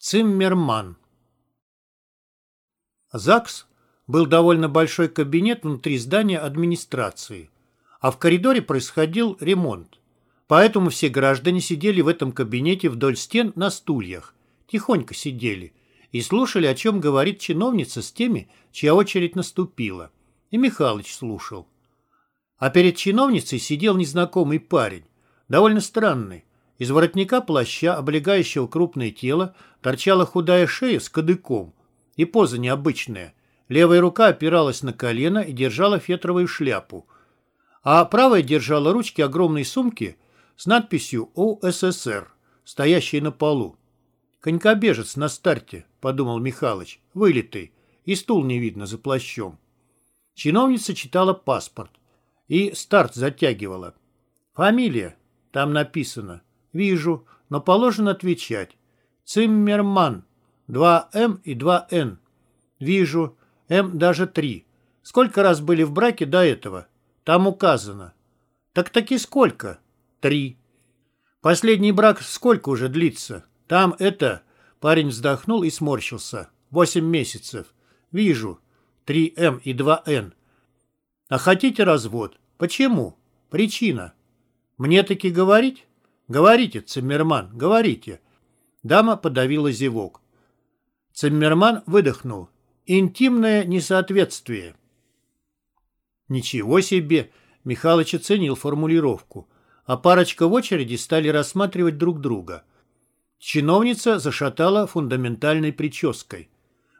Циммерман. ЗАГС был довольно большой кабинет внутри здания администрации, а в коридоре происходил ремонт. Поэтому все граждане сидели в этом кабинете вдоль стен на стульях, тихонько сидели и слушали, о чем говорит чиновница с теми, чья очередь наступила. И Михалыч слушал. А перед чиновницей сидел незнакомый парень, довольно странный, из воротника плаща, облегающего крупное тело, торчала худая шея с кадыком. И поза необычная. Левая рука опиралась на колено и держала фетровую шляпу. А правая держала ручки огромной сумки с надписью «ОССР», стоящей на полу. «Конькобежец на старте», — подумал Михалыч, — «вылитый, и стул не видно за плащом». Чиновница читала паспорт и старт затягивала. «Фамилия?» Там написано. Вижу, но положено отвечать. Циммерман. Два М и два Н. Вижу. М даже три. Сколько раз были в браке до этого? Там указано. Так таки сколько? Три. Последний брак сколько уже длится? Там это... Парень вздохнул и сморщился. Восемь месяцев. Вижу. Три М и два Н. А хотите развод? Почему? Причина. Мне таки говорить? «Говорите, Циммерман, говорите». Дама подавила зевок. Циммерман выдохнул. «Интимное несоответствие». «Ничего себе!» Михалыч оценил формулировку. А парочка в очереди стали рассматривать друг друга. Чиновница зашатала фундаментальной прической.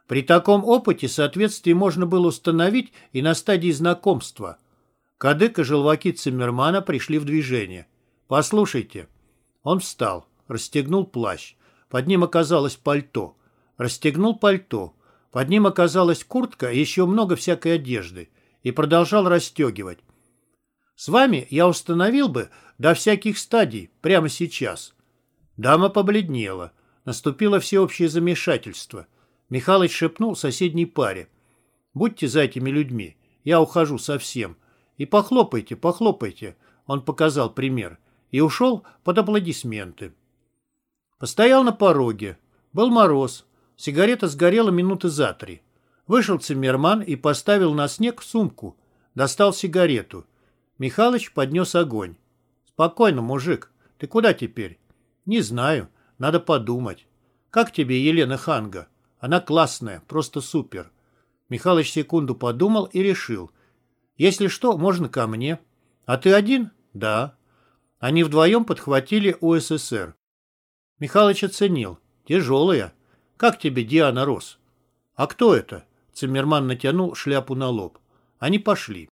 При таком опыте соответствие можно было установить и на стадии знакомства. Кадык и желваки Циммермана пришли в движение. «Послушайте», он встал, расстегнул плащ. Под ним оказалось пальто. Расстегнул пальто. Под ним оказалась куртка и еще много всякой одежды. И продолжал расстегивать. С вами я установил бы до всяких стадий, прямо сейчас. Дама побледнела. Наступило всеобщее замешательство. Михалыч шепнул соседней паре. «Будьте за этими людьми. Я ухожу совсем. И похлопайте, похлопайте». Он показал пример и ушел под аплодисменты. Постоял на пороге. Был мороз. Сигарета сгорела минуты за три. Вышел Циммерман и поставил на снег сумку. Достал сигарету. Михалыч поднес огонь. «Спокойно, мужик. Ты куда теперь?» «Не знаю. Надо подумать. Как тебе Елена Ханга? Она классная, просто супер». Михалыч секунду подумал и решил. «Если что, можно ко мне». «А ты один?» «Да». Они вдвоем подхватили УССР. Михалыч оценил. Тяжелая. Как тебе Диана Рос? А кто это? Циммерман натянул шляпу на лоб. Они пошли.